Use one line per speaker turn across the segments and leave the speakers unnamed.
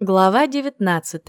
Глава 19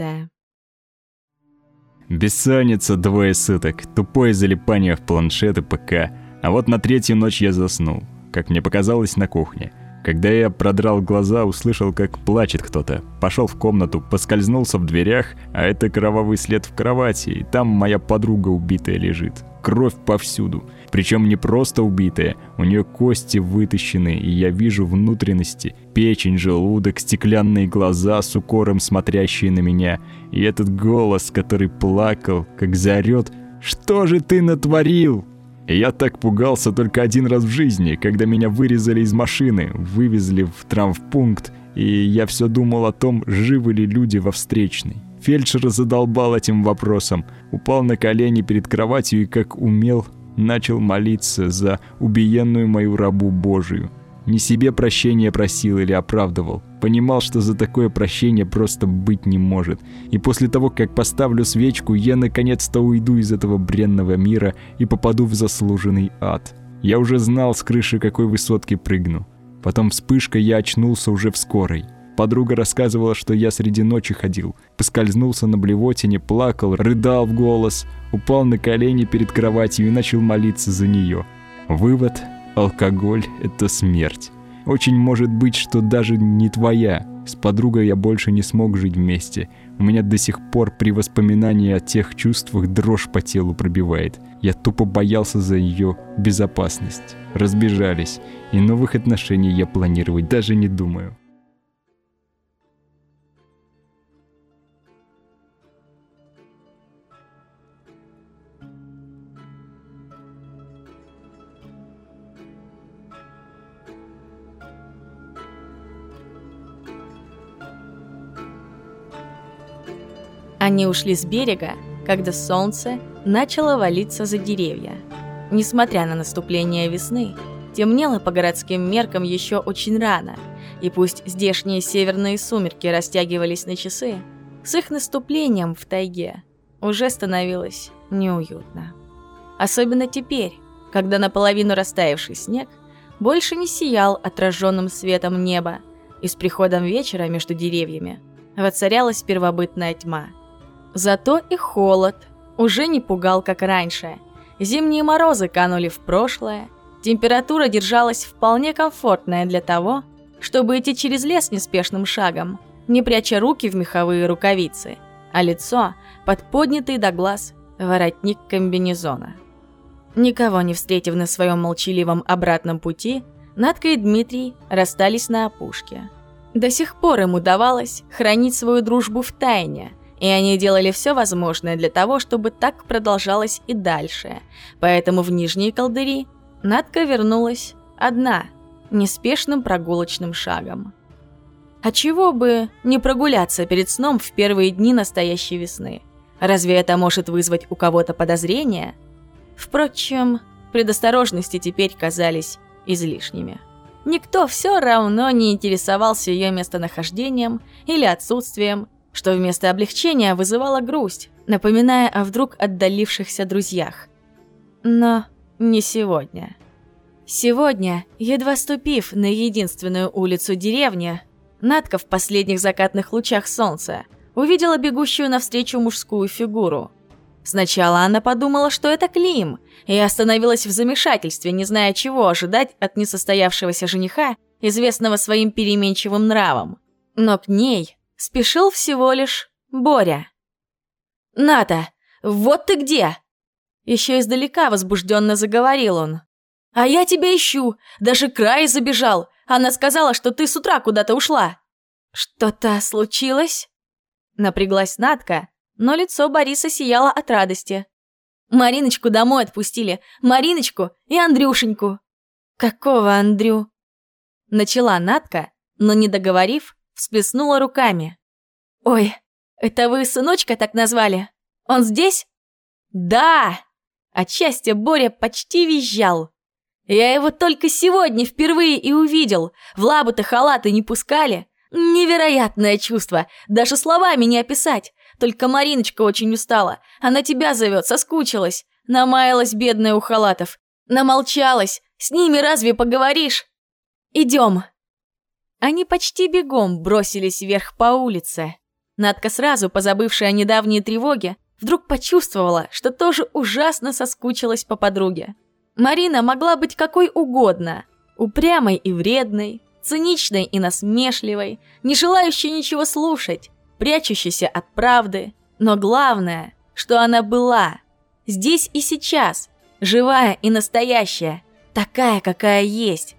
Бессонница двое суток, тупое залипание в планшет и ПК. А вот на третью ночь я заснул, как мне показалось, на кухне. Когда я продрал глаза, услышал, как плачет кто-то. Пошел в комнату, поскользнулся в дверях, а это кровавый след в кровати, и там моя подруга убитая лежит кровь повсюду. Причем не просто убитая, у нее кости вытащены, и я вижу внутренности, печень, желудок, стеклянные глаза с укором смотрящие на меня. И этот голос, который плакал, как заорет «Что же ты натворил?» И я так пугался только один раз в жизни, когда меня вырезали из машины, вывезли в травмпункт, и я все думал о том, живы ли люди во встречной. Фельдшер задолбал этим вопросом, упал на колени перед кроватью и, как умел, начал молиться за убиенную мою рабу Божию. Не себе прощения просил или оправдывал. Понимал, что за такое прощение просто быть не может. И после того, как поставлю свечку, я наконец-то уйду из этого бренного мира и попаду в заслуженный ад. Я уже знал с крыши, какой высотки прыгну. Потом вспышкой я очнулся уже в скорой. Подруга рассказывала, что я среди ночи ходил, поскользнулся на блевотине, плакал, рыдал в голос, упал на колени перед кроватью и начал молиться за нее. Вывод – алкоголь – это смерть. Очень может быть, что даже не твоя. С подругой я больше не смог жить вместе. У меня до сих пор при воспоминании о тех чувствах дрожь по телу пробивает. Я тупо боялся за ее безопасность. Разбежались, и новых отношений я планировать даже не думаю.
Они ушли с берега, когда солнце начало валиться за деревья. Несмотря на наступление весны, темнело по городским меркам еще очень рано, и пусть здешние северные сумерки растягивались на часы, с их наступлением в тайге уже становилось неуютно. Особенно теперь, когда наполовину растаявший снег больше не сиял отраженным светом неба, и с приходом вечера между деревьями воцарялась первобытная тьма – Зато и холод уже не пугал, как раньше. Зимние морозы канули в прошлое, температура держалась вполне комфортная для того, чтобы идти через лес неспешным шагом, не пряча руки в меховые рукавицы, а лицо под поднятый до глаз воротник комбинезона. Никого не встретив на своем молчаливом обратном пути, Надка и Дмитрий расстались на опушке. До сих пор им удавалось хранить свою дружбу в тайне – и они делали все возможное для того, чтобы так продолжалось и дальше. Поэтому в Нижние колдыри Надка вернулась одна, неспешным прогулочным шагом. А чего бы не прогуляться перед сном в первые дни настоящей весны? Разве это может вызвать у кого-то подозрения? Впрочем, предосторожности теперь казались излишними. Никто все равно не интересовался ее местонахождением или отсутствием, что вместо облегчения вызывало грусть, напоминая о вдруг отдалившихся друзьях. Но не сегодня. Сегодня, едва ступив на единственную улицу деревни, Надка в последних закатных лучах солнца увидела бегущую навстречу мужскую фигуру. Сначала она подумала, что это Клим, и остановилась в замешательстве, не зная, чего ожидать от несостоявшегося жениха, известного своим переменчивым нравом. Но к ней спешил всего лишь Боря. «Ната, вот ты где!» Еще издалека возбужденно заговорил он. «А я тебя ищу, даже край забежал. Она сказала, что ты с утра куда-то ушла». «Что-то случилось?» Напряглась Натка, но лицо Бориса сияло от радости. «Мариночку домой отпустили, Мариночку и Андрюшеньку». «Какого Андрю?» Начала Натка, но не договорив, всплеснула руками. «Ой, это вы сыночка так назвали? Он здесь?» «Да!» От счастья Боря почти визжал. «Я его только сегодня впервые и увидел. В лабу-то халаты не пускали. Невероятное чувство, даже словами не описать. Только Мариночка очень устала. Она тебя зовет, соскучилась. Намаялась бедная у халатов. Намолчалась. С ними разве поговоришь? Идем. Они почти бегом бросились вверх по улице. Надка сразу, позабывшая о недавней тревоге, вдруг почувствовала, что тоже ужасно соскучилась по подруге. Марина могла быть какой угодно. Упрямой и вредной, циничной и насмешливой, не желающей ничего слушать, прячущейся от правды. Но главное, что она была. Здесь и сейчас. Живая и настоящая. Такая, какая есть.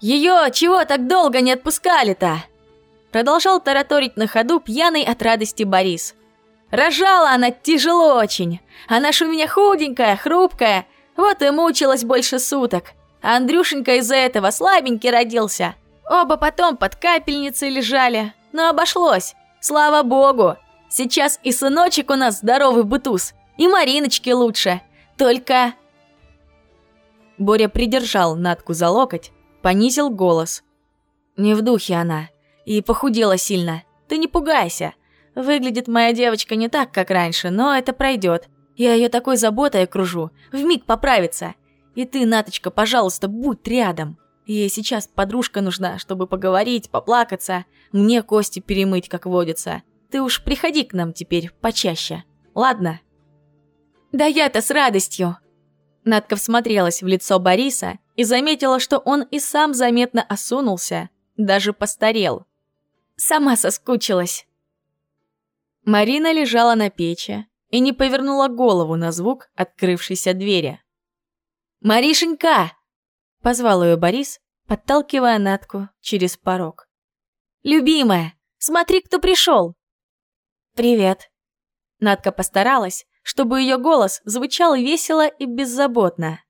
Ее чего так долго не отпускали-то? Продолжал тараторить на ходу пьяный от радости Борис. Рожала она тяжело очень. Она ж у меня худенькая, хрупкая. Вот и мучилась больше суток. А Андрюшенька из-за этого слабенький родился. Оба потом под капельницей лежали. Но обошлось. Слава богу. Сейчас и сыночек у нас здоровый бутуз. И Мариночке лучше. Только... Боря придержал Натку за локоть, понизил голос. Не в духе она. И похудела сильно. Ты не пугайся. Выглядит моя девочка не так, как раньше, но это пройдет. Я ее такой заботой окружу, вмиг поправится. И ты, Наточка, пожалуйста, будь рядом. Ей сейчас подружка нужна, чтобы поговорить, поплакаться, мне кости перемыть, как водится. Ты уж приходи к нам теперь почаще, ладно? Да я-то с радостью. Надка всмотрелась в лицо Бориса и заметила, что он и сам заметно осунулся, даже постарел. Сама соскучилась. Марина лежала на печи и не повернула голову на звук открывшейся двери. «Маришенька!» — позвал ее Борис, подталкивая Натку через порог. «Любимая, смотри, кто пришел!» «Привет!» Натка постаралась, чтобы ее голос звучал весело и беззаботно.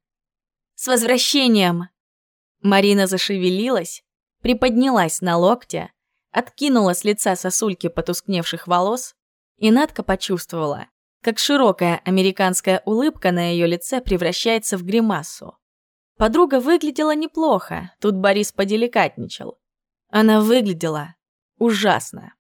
«С возвращением!» Марина зашевелилась, приподнялась на локте, откинула с лица сосульки потускневших волос и Надка почувствовала, как широкая американская улыбка на ее лице превращается в гримасу. Подруга выглядела неплохо, тут Борис поделикатничал. Она выглядела ужасно.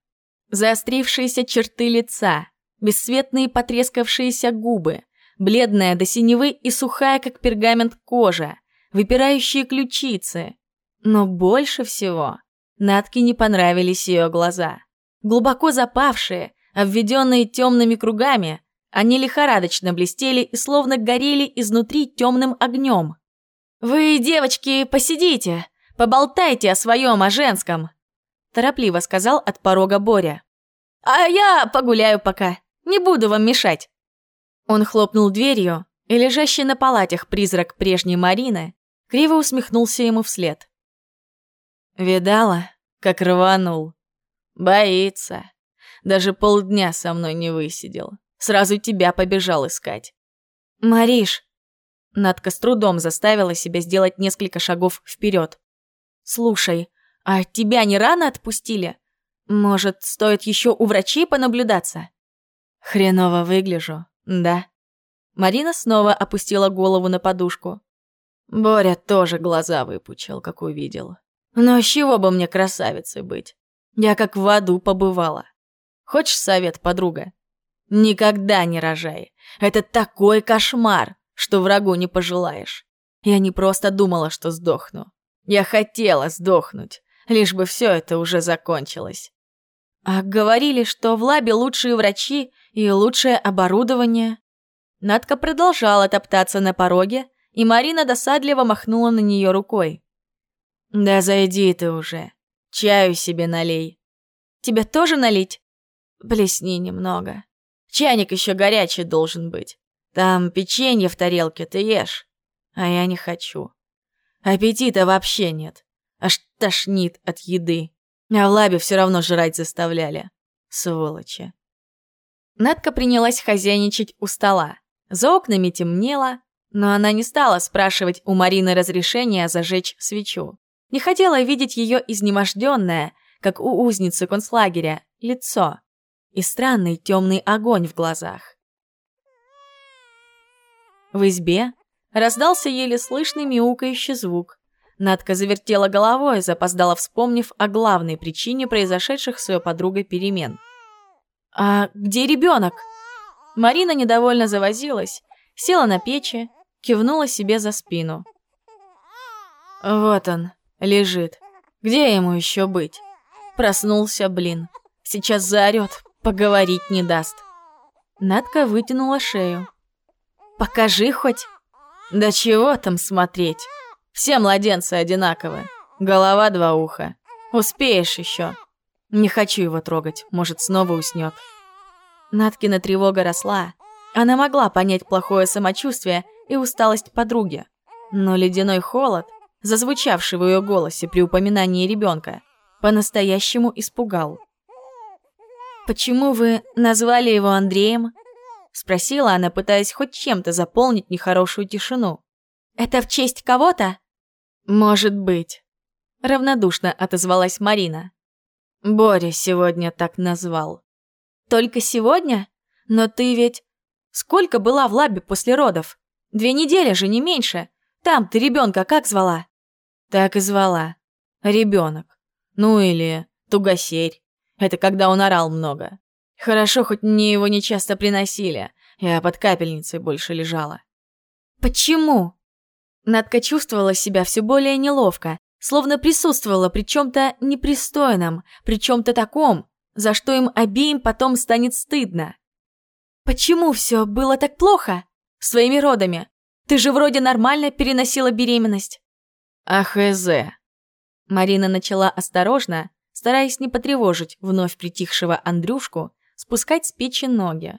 Заострившиеся черты лица, бесцветные потрескавшиеся губы, бледная до синевы и сухая, как пергамент кожа, выпирающие ключицы. Но больше всего Натке не понравились ее глаза. Глубоко запавшие, Обведенные темными кругами, они лихорадочно блестели и словно горели изнутри темным огнем. «Вы, девочки, посидите, поболтайте о своем, о женском», торопливо сказал от порога Боря. «А я погуляю пока, не буду вам мешать». Он хлопнул дверью, и лежащий на палатях призрак прежней Марины криво усмехнулся ему вслед. «Видала, как рванул? Боится. Даже полдня со мной не высидел. Сразу тебя побежал искать. Мариш. Надка с трудом заставила себя сделать несколько шагов вперед. Слушай, а тебя не рано отпустили? Может, стоит еще у врачей понаблюдаться? Хреново выгляжу, да. Марина снова опустила голову на подушку. Боря тоже глаза выпучил, как увидел. Но с чего бы мне красавицей быть? Я как в аду побывала. Хочешь совет, подруга? Никогда не рожай. Это такой кошмар, что врагу не пожелаешь. Я не просто думала, что сдохну. Я хотела сдохнуть, лишь бы все это уже закончилось. А говорили, что в лабе лучшие врачи и лучшее оборудование. Надка продолжала топтаться на пороге, и Марина досадливо махнула на нее рукой. «Да зайди ты уже. Чаю себе налей». «Тебе тоже налить?» Плесни немного. Чайник еще горячий должен быть. Там печенье в тарелке ты ешь. А я не хочу. Аппетита вообще нет. Аж тошнит от еды. А в лабе все равно жрать заставляли. Сволочи. Надка принялась хозяйничать у стола. За окнами темнело, но она не стала спрашивать у Марины разрешения зажечь свечу. Не хотела видеть ее изнеможденное, как у узницы концлагеря, лицо и странный темный огонь в глазах. В избе раздался еле слышный мяукающий звук. Надка завертела головой, запоздала вспомнив о главной причине произошедших с ее подругой перемен. «А где ребенок?» Марина недовольно завозилась, села на печи, кивнула себе за спину. «Вот он, лежит. Где ему еще быть?» Проснулся, блин. Сейчас заорет, поговорить не даст. Надка вытянула шею. «Покажи хоть». «Да чего там смотреть? Все младенцы одинаковые. Голова два уха. Успеешь еще. Не хочу его трогать, может, снова уснет. Наткина тревога росла. Она могла понять плохое самочувствие и усталость подруги. Но ледяной холод, зазвучавший в ее голосе при упоминании ребенка, по-настоящему испугал. «Почему вы назвали его Андреем?» Спросила она, пытаясь хоть чем-то заполнить нехорошую тишину. «Это в честь кого-то?» «Может быть», — равнодушно отозвалась Марина. «Боря сегодня так назвал». «Только сегодня? Но ты ведь... Сколько была в лабе после родов? Две недели же, не меньше. Там ты ребенка как звала?» «Так и звала. Ребенок. Ну или тугосерь. Это когда он орал много. Хорошо, хоть мне его не часто приносили. Я под капельницей больше лежала. Почему? Надка чувствовала себя все более неловко, словно присутствовала при чем-то непристойном, при чем-то таком, за что им обеим потом станет стыдно. Почему все было так плохо? Своими родами. Ты же вроде нормально переносила беременность. Ах, Эзе. Марина начала осторожно, стараясь не потревожить вновь притихшего Андрюшку, спускать с печи ноги.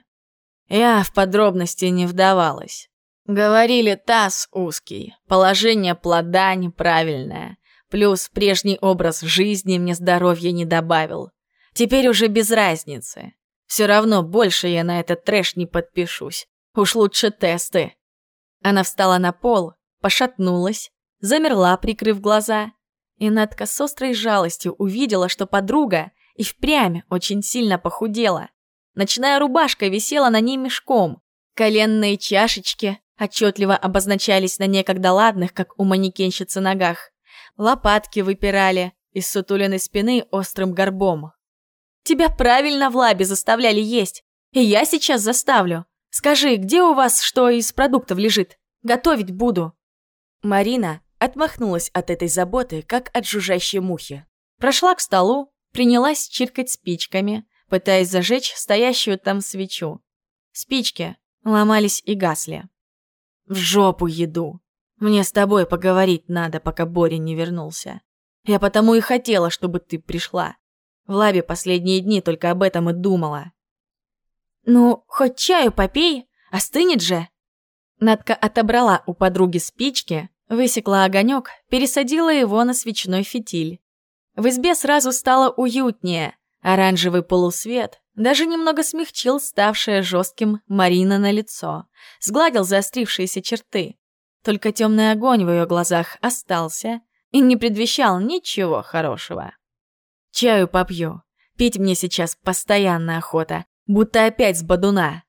Я в подробности не вдавалась. Говорили, таз узкий, положение плода неправильное, плюс прежний образ жизни мне здоровья не добавил. Теперь уже без разницы. Все равно больше я на этот трэш не подпишусь. Уж лучше тесты. Она встала на пол, пошатнулась, замерла, прикрыв глаза, и Надка с острой жалостью увидела, что подруга и впрямь очень сильно похудела. Ночная рубашка висела на ней мешком. Коленные чашечки отчетливо обозначались на некогда ладных, как у манекенщицы, ногах. Лопатки выпирали из сутуленной спины острым горбом. «Тебя правильно в лабе заставляли есть, и я сейчас заставлю. Скажи, где у вас что из продуктов лежит? Готовить буду». Марина Отмахнулась от этой заботы, как от жужжащей мухи. Прошла к столу, принялась чиркать спичками, пытаясь зажечь стоящую там свечу. Спички ломались и гасли. «В жопу еду! Мне с тобой поговорить надо, пока Боря не вернулся. Я потому и хотела, чтобы ты пришла. В лабе последние дни только об этом и думала». «Ну, хоть чаю попей, остынет же!» Надка отобрала у подруги спички, Высекла огонек, пересадила его на свечной фитиль. В избе сразу стало уютнее. Оранжевый полусвет даже немного смягчил ставшее жестким Марина на лицо, сгладил заострившиеся черты. Только темный огонь в ее глазах остался и не предвещал ничего хорошего. «Чаю попью. Пить мне сейчас постоянно охота, будто опять с бадуна».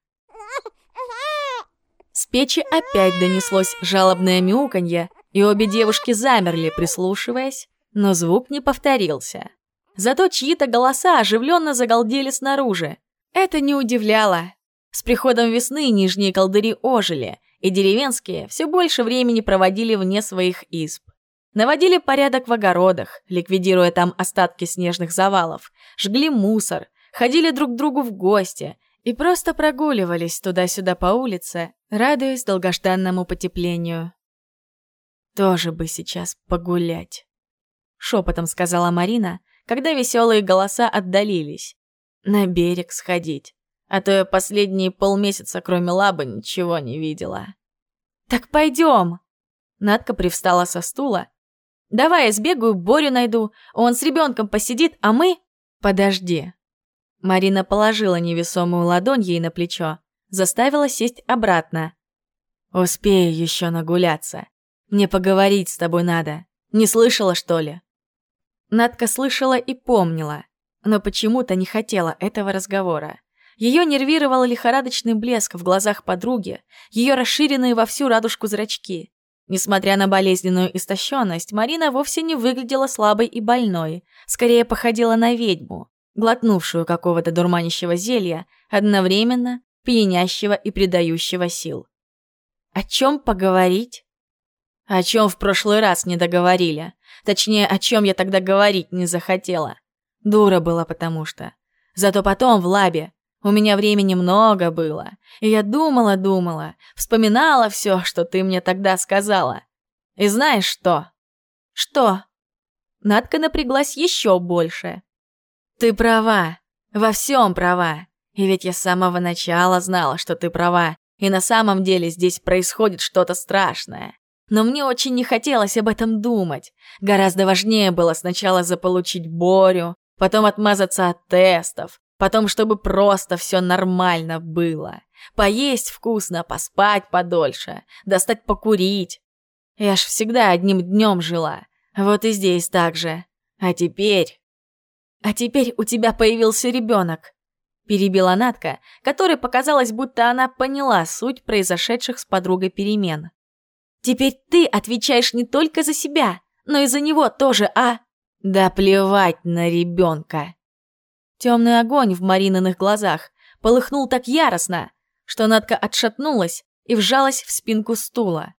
Печи опять донеслось жалобное мяуканье, и обе девушки замерли, прислушиваясь, но звук не повторился. Зато чьи-то голоса оживленно загалдели снаружи. Это не удивляло. С приходом весны нижние колдыри ожили, и деревенские все больше времени проводили вне своих изб. Наводили порядок в огородах, ликвидируя там остатки снежных завалов, жгли мусор, ходили друг к другу в гости и просто прогуливались туда-сюда по улице, радуясь долгожданному потеплению. «Тоже бы сейчас погулять», — шепотом сказала Марина, когда веселые голоса отдалились. «На берег сходить, а то я последние полмесяца, кроме лабы, ничего не видела». «Так пойдем!» Надка привстала со стула. «Давай я сбегаю, Борю найду, он с ребенком посидит, а мы...» «Подожди». Марина положила невесомую ладонь ей на плечо заставила сесть обратно. «Успею еще нагуляться. Мне поговорить с тобой надо. Не слышала, что ли?» Надка слышала и помнила, но почему-то не хотела этого разговора. Ее нервировал лихорадочный блеск в глазах подруги, ее расширенные во всю радужку зрачки. Несмотря на болезненную истощенность, Марина вовсе не выглядела слабой и больной, скорее походила на ведьму, глотнувшую какого-то дурманящего зелья, одновременно пьянящего и придающего сил. О чем поговорить? О чем в прошлый раз не договорили. Точнее, о чем я тогда говорить не захотела. Дура была потому что. Зато потом в лабе у меня времени много было, и я думала-думала, вспоминала все, что ты мне тогда сказала. И знаешь что? Что? Надка напряглась еще больше. Ты права, во всем права. И ведь я с самого начала знала, что ты права, и на самом деле здесь происходит что-то страшное. Но мне очень не хотелось об этом думать. Гораздо важнее было сначала заполучить Борю, потом отмазаться от тестов, потом чтобы просто все нормально было. Поесть вкусно, поспать подольше, достать покурить. Я ж всегда одним днем жила. Вот и здесь так же. А теперь... А теперь у тебя появился ребенок. Перебила Натка, которой показалось, будто она поняла суть произошедших с подругой перемен. Теперь ты отвечаешь не только за себя, но и за него тоже, а... Да плевать на ребенка. Темный огонь в Марининых глазах полыхнул так яростно, что Надка отшатнулась и вжалась в спинку стула.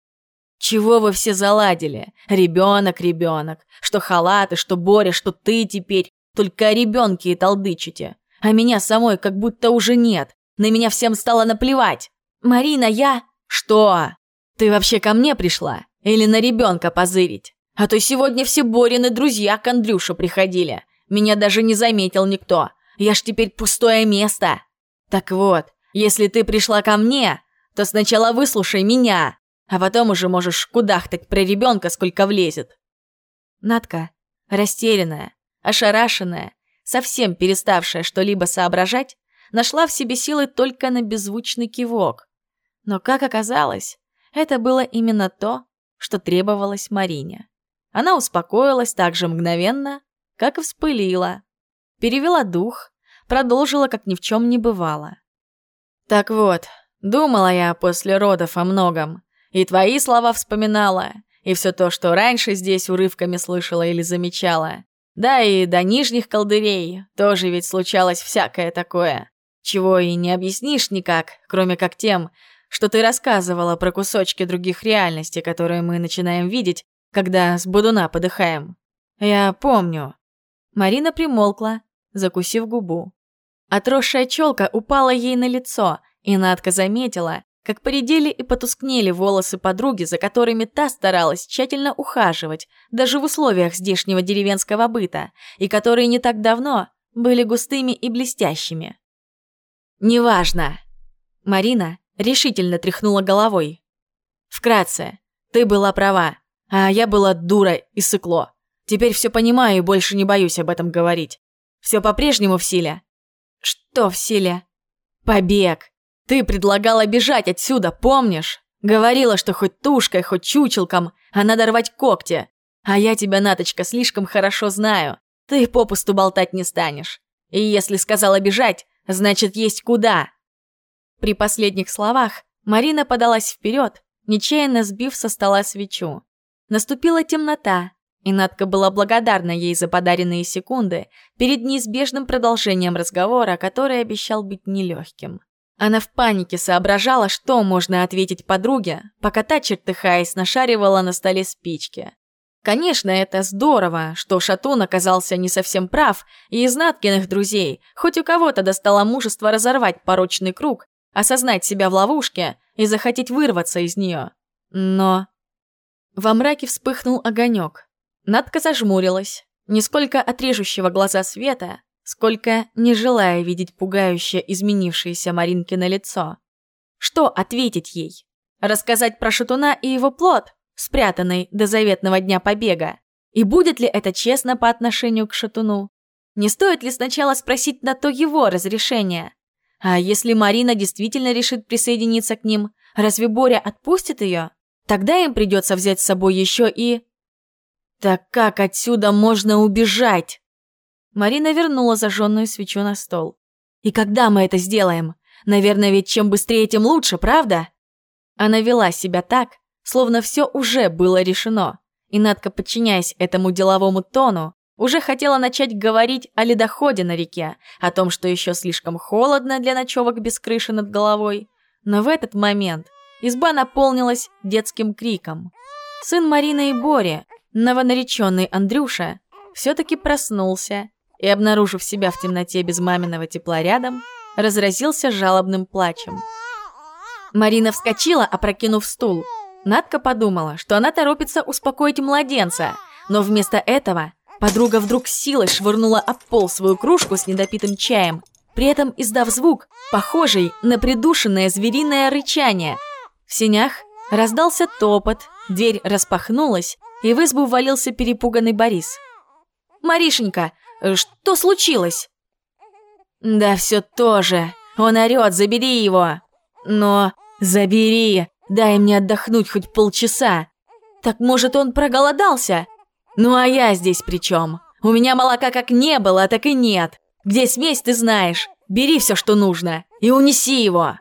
«Чего вы все заладили? Ребенок, ребенок. Что халаты, что Боря, что ты теперь. Только о ребенке и толдычите. А меня самой как будто уже нет. На меня всем стало наплевать. Марина, я... Что? Ты вообще ко мне пришла? Или на ребенка позырить? А то сегодня все Борины друзья к Андрюше приходили. Меня даже не заметил никто. Я ж теперь пустое место. Так вот, если ты пришла ко мне, то сначала выслушай меня, а потом уже можешь кудахтать про ребенка, сколько влезет. Надка, растерянная, ошарашенная, совсем переставшая что-либо соображать, нашла в себе силы только на беззвучный кивок. Но, как оказалось, это было именно то, что требовалось Марине. Она успокоилась так же мгновенно, как и вспылила. Перевела дух, продолжила, как ни в чем не бывало. «Так вот, думала я после родов о многом, и твои слова вспоминала, и все то, что раньше здесь урывками слышала или замечала. Да и до нижних колдырей тоже ведь случалось всякое такое, чего и не объяснишь никак, кроме как тем, что ты рассказывала про кусочки других реальностей, которые мы начинаем видеть, когда с будуна подыхаем. Я помню». Марина примолкла, закусив губу. Отросшая челка упала ей на лицо, и Надка заметила, как поредели и потускнели волосы подруги, за которыми та старалась тщательно ухаживать, даже в условиях здешнего деревенского быта, и которые не так давно были густыми и блестящими. «Неважно!» Марина решительно тряхнула головой. «Вкратце, ты была права, а я была дура и сыкло. Теперь все понимаю и больше не боюсь об этом говорить. Все по-прежнему в силе?» «Что в силе?» «Побег! Ты предлагала бежать отсюда, помнишь? Говорила, что хоть тушкой, хоть чучелком, а надо рвать когти. А я тебя, Наточка, слишком хорошо знаю. Ты попусту болтать не станешь. И если сказала бежать, значит, есть куда. При последних словах Марина подалась вперед, нечаянно сбив со стола свечу. Наступила темнота, и Надка была благодарна ей за подаренные секунды перед неизбежным продолжением разговора, который обещал быть нелегким. Она в панике соображала, что можно ответить подруге, пока та, чертыхаясь, нашаривала на столе спички. Конечно, это здорово, что Шатун оказался не совсем прав, и из Наткиных друзей хоть у кого-то достало мужество разорвать порочный круг осознать себя в ловушке и захотеть вырваться из нее. Но... Во мраке вспыхнул огонек. Надка зажмурилась, не сколько от режущего глаза света, сколько не желая видеть пугающе изменившееся Маринки на лицо. Что ответить ей? Рассказать про шатуна и его плод, спрятанный до заветного дня побега? И будет ли это честно по отношению к шатуну? Не стоит ли сначала спросить на то его разрешение? А если Марина действительно решит присоединиться к ним, разве Боря отпустит ее? Тогда им придется взять с собой еще и... Так как отсюда можно убежать? Марина вернула зажженную свечу на стол. И когда мы это сделаем? Наверное, ведь чем быстрее, тем лучше, правда? Она вела себя так, словно все уже было решено. И Надка, подчиняясь этому деловому тону, уже хотела начать говорить о ледоходе на реке, о том, что еще слишком холодно для ночевок без крыши над головой. Но в этот момент изба наполнилась детским криком. Сын Марины и Бори, новонареченный Андрюша, все-таки проснулся и, обнаружив себя в темноте без маминого тепла рядом, разразился жалобным плачем. Марина вскочила, опрокинув стул. Надка подумала, что она торопится успокоить младенца, но вместо этого подруга вдруг силой швырнула об пол свою кружку с недопитым чаем, при этом издав звук, похожий на придушенное звериное рычание. В сенях раздался топот, дверь распахнулась, и в избу ввалился перепуганный Борис. «Маришенька, что случилось?» «Да все то же. Он орёт, забери его!» «Но забери, дай мне отдохнуть хоть полчаса. Так может он проголодался? Ну а я здесь при чем? У меня молока как не было, так и нет. Где смесь, ты знаешь. Бери все, что нужно, и унеси его!»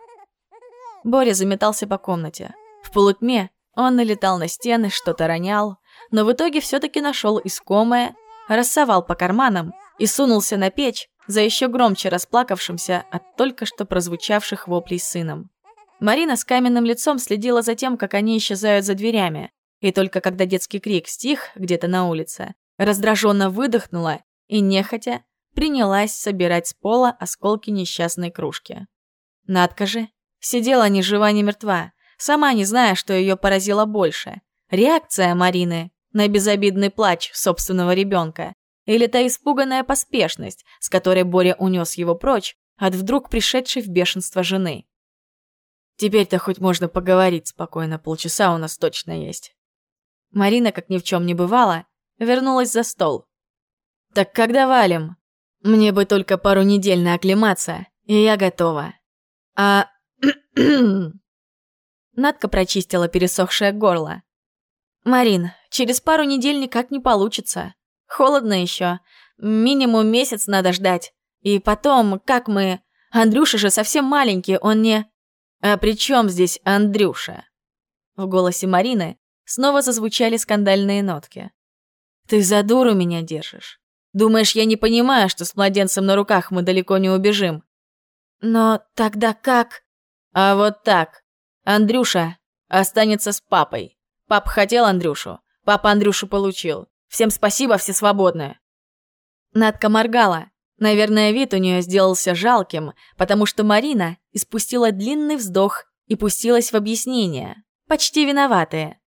Боря заметался по комнате. В полутьме он налетал на стены, что-то ронял, но в итоге все-таки нашел искомое, рассовал по карманам и сунулся на печь за еще громче расплакавшимся от только что прозвучавших воплей сыном. Марина с каменным лицом следила за тем, как они исчезают за дверями, и только когда детский крик стих где-то на улице, раздраженно выдохнула и, нехотя, принялась собирать с пола осколки несчастной кружки. Надка же сидела ни жива, ни мертва, сама не зная, что ее поразило больше. Реакция Марины на безобидный плач собственного ребенка или та испуганная поспешность, с которой Боря унес его прочь от вдруг пришедшей в бешенство жены. Теперь-то хоть можно поговорить спокойно, полчаса у нас точно есть. Марина, как ни в чем не бывало, вернулась за стол. «Так когда валим? Мне бы только пару недель на оклематься, и я готова. А...» Надка прочистила пересохшее горло. «Марин, через пару недель никак не получится. Холодно еще. Минимум месяц надо ждать. И потом, как мы... Андрюша же совсем маленький, он не...» «А при чем здесь Андрюша?» В голосе Марины снова зазвучали скандальные нотки. «Ты за дуру меня держишь. Думаешь, я не понимаю, что с младенцем на руках мы далеко не убежим?» «Но тогда как?» «А вот так. Андрюша останется с папой. Пап хотел Андрюшу, папа Андрюшу получил. Всем спасибо, все свободны». Надка моргала. Наверное, вид у нее сделался жалким, потому что Марина испустила длинный вздох и пустилась в объяснение. Почти виноватые.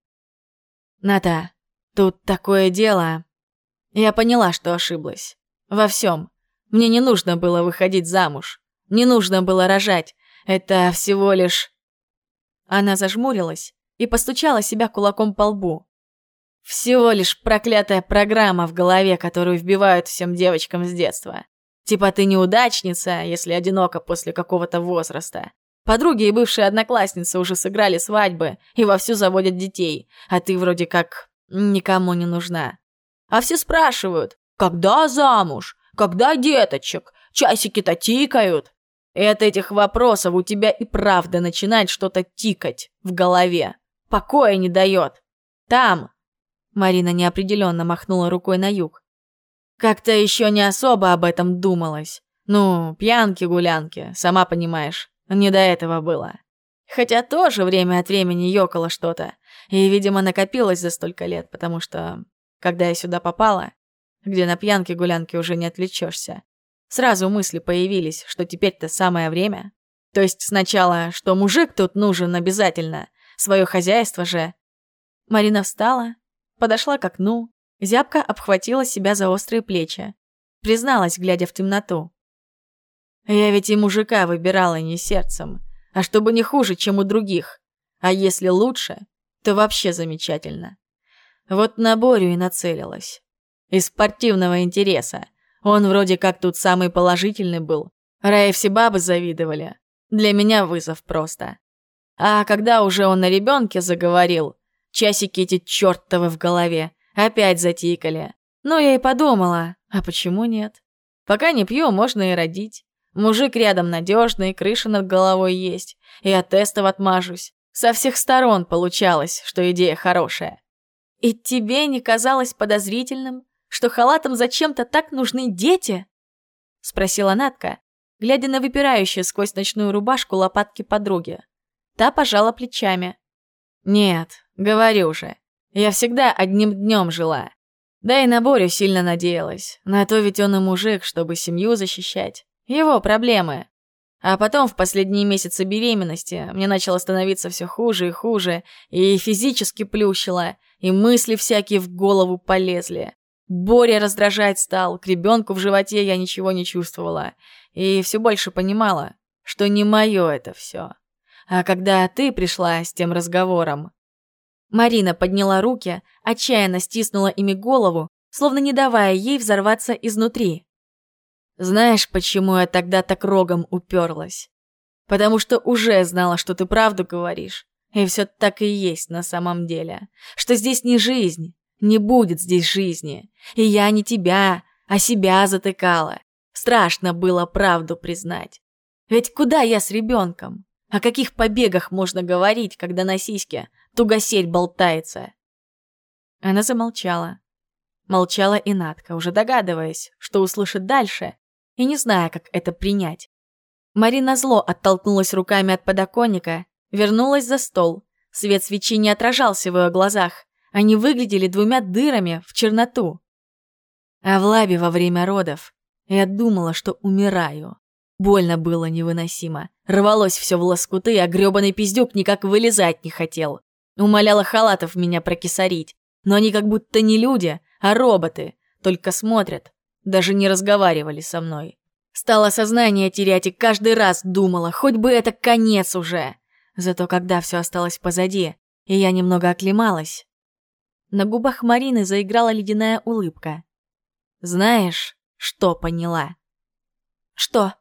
«Ната, тут такое дело...» Я поняла, что ошиблась. Во всем. Мне не нужно было выходить замуж. Не нужно было рожать. Это всего лишь... Она зажмурилась и постучала себя кулаком по лбу. Всего лишь проклятая программа в голове, которую вбивают всем девочкам с детства. Типа ты неудачница, если одинока после какого-то возраста. Подруги и бывшие одноклассницы уже сыграли свадьбы и вовсю заводят детей, а ты вроде как никому не нужна. А все спрашивают, когда замуж, когда деточек, часики-то тикают. И от этих вопросов у тебя и правда начинает что-то тикать в голове. Покоя не дает. Там, Марина неопределенно махнула рукой на юг. Как-то еще не особо об этом думалось. Ну, пьянки-гулянки, сама понимаешь, не до этого было. Хотя тоже время от времени ёкало что-то. И, видимо, накопилось за столько лет, потому что, когда я сюда попала, где на пьянке-гулянке уже не отвлечешься, сразу мысли появились, что теперь-то самое время. То есть сначала, что мужик тут нужен обязательно, свое хозяйство же. Марина встала, подошла к окну, зябко обхватила себя за острые плечи. Призналась, глядя в темноту. «Я ведь и мужика выбирала не сердцем, а чтобы не хуже, чем у других. А если лучше, то вообще замечательно. Вот на Борю и нацелилась. Из спортивного интереса. Он вроде как тут самый положительный был. Рая все бабы завидовали. Для меня вызов просто. А когда уже он на ребенке заговорил, Часики эти чертовы в голове опять затикали. Но я и подумала, а почему нет? Пока не пью, можно и родить. Мужик рядом надежный, крыша над головой есть. И от тестов отмажусь. Со всех сторон получалось, что идея хорошая. И тебе не казалось подозрительным, что халатам зачем-то так нужны дети? Спросила Натка, глядя на выпирающие сквозь ночную рубашку лопатки подруги. Та пожала плечами. Нет, говорю же, я всегда одним днем жила. Да и на Борю сильно надеялась. На то ведь он и мужик, чтобы семью защищать. Его проблемы. А потом, в последние месяцы беременности, мне начало становиться все хуже и хуже, и физически плющило, и мысли всякие в голову полезли. Боря раздражать стал, к ребенку в животе я ничего не чувствовала, и все больше понимала, что не мое это все. А когда ты пришла с тем разговором... Марина подняла руки, отчаянно стиснула ими голову, словно не давая ей взорваться изнутри. Знаешь, почему я тогда так рогом уперлась? Потому что уже знала, что ты правду говоришь. И все так и есть на самом деле. Что здесь не жизнь, не будет здесь жизни. И я не тебя, а себя затыкала. Страшно было правду признать. Ведь куда я с ребенком? О каких побегах можно говорить, когда на сиське тугосель болтается? Она замолчала. Молчала и Надка, уже догадываясь, что услышит дальше, и не зная, как это принять. Марина зло оттолкнулась руками от подоконника, вернулась за стол. Свет свечи не отражался в ее глазах. Они выглядели двумя дырами в черноту. А в лабе во время родов я думала, что умираю. Больно было невыносимо. Рвалось все в лоскуты, а грёбаный пиздюк никак вылезать не хотел. Умоляла халатов меня прокисарить. Но они как будто не люди, а роботы. Только смотрят, даже не разговаривали со мной. Стало сознание терять и каждый раз думала, хоть бы это конец уже. Зато когда все осталось позади, и я немного оклемалась, на губах Марины заиграла ледяная улыбка. Знаешь, что поняла? Что?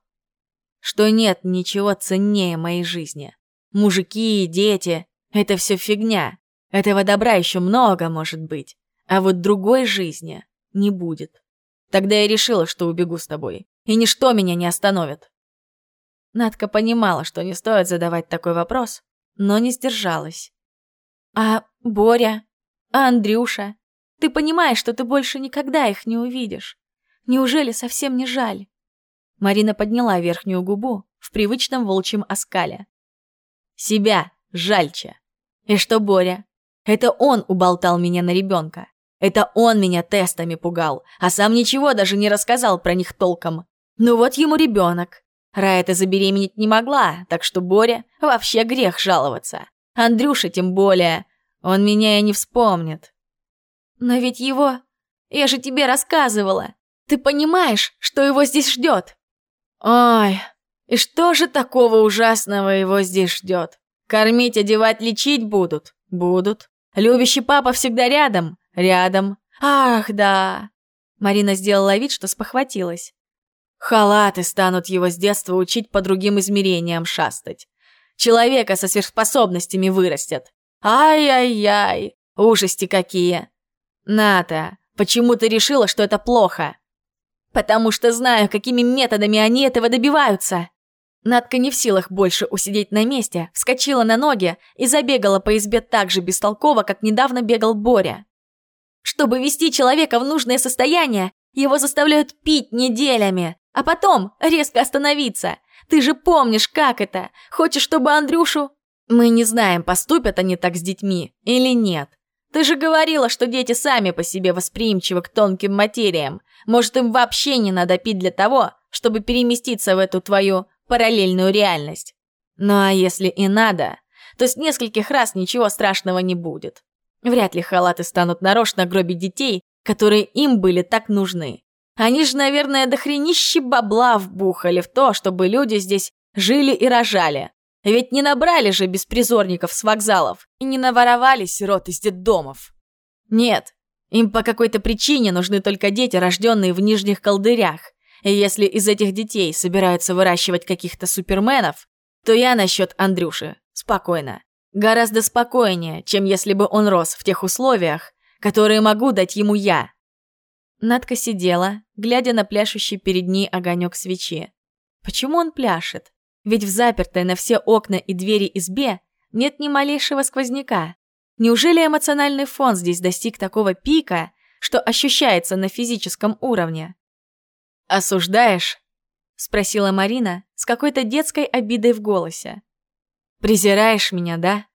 Что нет ничего ценнее моей жизни. Мужики и дети — это все фигня. Этого добра еще много может быть. А вот другой жизни не будет. Тогда я решила, что убегу с тобой. И ничто меня не остановит. Надка понимала, что не стоит задавать такой вопрос, но не сдержалась. «А Боря? А Андрюша? Ты понимаешь, что ты больше никогда их не увидишь? Неужели совсем не жаль?» Марина подняла верхнюю губу в привычном волчьем оскале. «Себя жальче. И что Боря? Это он уболтал меня на ребенка. Это он меня тестами пугал, а сам ничего даже не рассказал про них толком. Ну вот ему ребенок. Рая-то забеременеть не могла, так что Боря вообще грех жаловаться. Андрюша тем более. Он меня и не вспомнит. Но ведь его... Я же тебе рассказывала. Ты понимаешь, что его здесь ждет? Ой, и что же такого ужасного его здесь ждет? Кормить, одевать, лечить будут? Будут. Любящий папа всегда рядом? Рядом. Ах, да. Марина сделала вид, что спохватилась. Халаты станут его с детства учить по другим измерениям шастать. Человека со сверхспособностями вырастет. Ай-яй-яй, ужасти какие. Ната, почему ты решила, что это плохо? Потому что знаю, какими методами они этого добиваются. Надка не в силах больше усидеть на месте, вскочила на ноги и забегала по избе так же бестолково, как недавно бегал Боря. Чтобы вести человека в нужное состояние, его заставляют пить неделями, а потом резко остановиться. Ты же помнишь, как это? Хочешь, чтобы Андрюшу... Мы не знаем, поступят они так с детьми или нет. Ты же говорила, что дети сами по себе восприимчивы к тонким материям. Может, им вообще не надо пить для того, чтобы переместиться в эту твою параллельную реальность. Ну а если и надо, то с нескольких раз ничего страшного не будет. Вряд ли халаты станут нарочно гробить детей, которые им были так нужны. Они же, наверное, до хренищи бабла вбухали в то, чтобы люди здесь жили и рожали. Ведь не набрали же беспризорников с вокзалов и не наворовали сирот из детдомов. Нет, им по какой-то причине нужны только дети, рожденные в нижних колдырях. И если из этих детей собираются выращивать каких-то суперменов, то я насчет Андрюши. Спокойно. Гораздо спокойнее, чем если бы он рос в тех условиях, которые могу дать ему я. Надка сидела, глядя на пляшущий перед ней огонек свечи. Почему он пляшет? Ведь в запертой на все окна и двери избе нет ни малейшего сквозняка. Неужели эмоциональный фон здесь достиг такого пика, что ощущается на физическом уровне? «Осуждаешь?» — спросила Марина с какой-то детской обидой в голосе. «Презираешь меня, да?»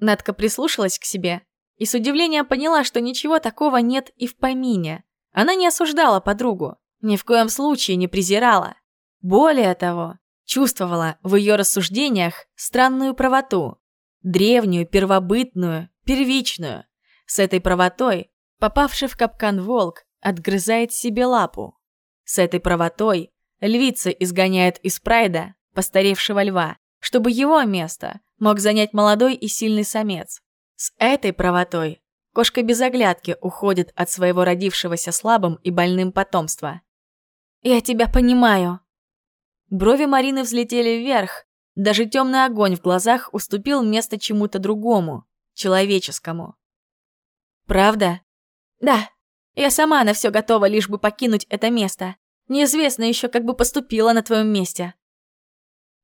Надка прислушалась к себе и с удивлением поняла, что ничего такого нет и в помине. Она не осуждала подругу, ни в коем случае не презирала. Более того, чувствовала в ее рассуждениях странную правоту. Древнюю, первобытную, первичную. С этой правотой, попавший в капкан волк, отгрызает себе лапу. С этой правотой львица изгоняет из прайда постаревшего льва, чтобы его место мог занять молодой и сильный самец. С этой правотой кошка без оглядки уходит от своего родившегося слабым и больным потомства. «Я тебя понимаю». Брови Марины взлетели вверх, даже темный огонь в глазах уступил место чему-то другому, человеческому. «Правда?» «Да. Я сама на все готова, лишь бы покинуть это место. Неизвестно еще, как бы поступила на твоем месте».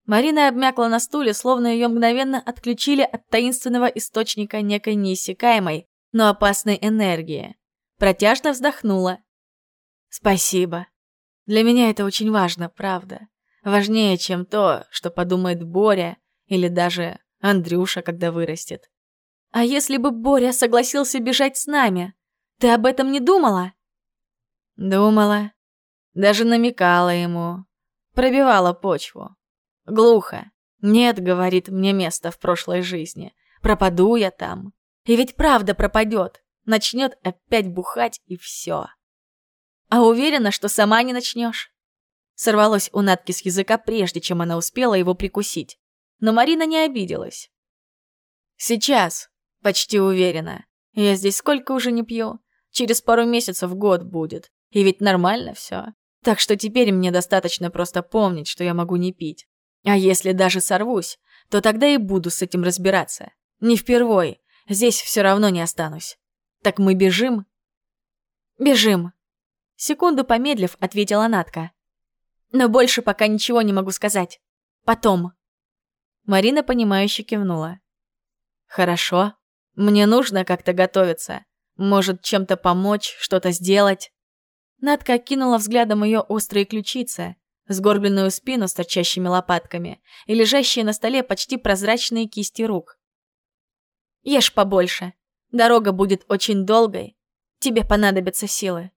Марина обмякла на стуле, словно ее мгновенно отключили от таинственного источника некой неиссякаемой, но опасной энергии. Протяжно вздохнула. «Спасибо. Для меня это очень важно, правда. Важнее, чем то, что подумает Боря или даже Андрюша, когда вырастет. А если бы Боря согласился бежать с нами? Ты об этом не думала? Думала. Даже намекала ему. Пробивала почву. Глухо. Нет, говорит, мне место в прошлой жизни. Пропаду я там. И ведь правда пропадет. Начнет опять бухать и все. А уверена, что сама не начнешь. Сорвалось у Натки с языка, прежде чем она успела его прикусить. Но Марина не обиделась. Сейчас, почти уверена. Я здесь сколько уже не пью. Через пару месяцев год будет. И ведь нормально все. Так что теперь мне достаточно просто помнить, что я могу не пить. А если даже сорвусь, то тогда и буду с этим разбираться. Не впервой. Здесь все равно не останусь. Так мы бежим? Бежим. Секунду помедлив, ответила Натка. Но больше пока ничего не могу сказать. Потом. Марина, понимающе кивнула. Хорошо. Мне нужно как-то готовиться. Может, чем-то помочь, что-то сделать. Надка кинула взглядом ее острые ключицы, сгорбленную спину с торчащими лопатками и лежащие на столе почти прозрачные кисти рук. «Ешь побольше. Дорога будет очень долгой. Тебе понадобятся силы».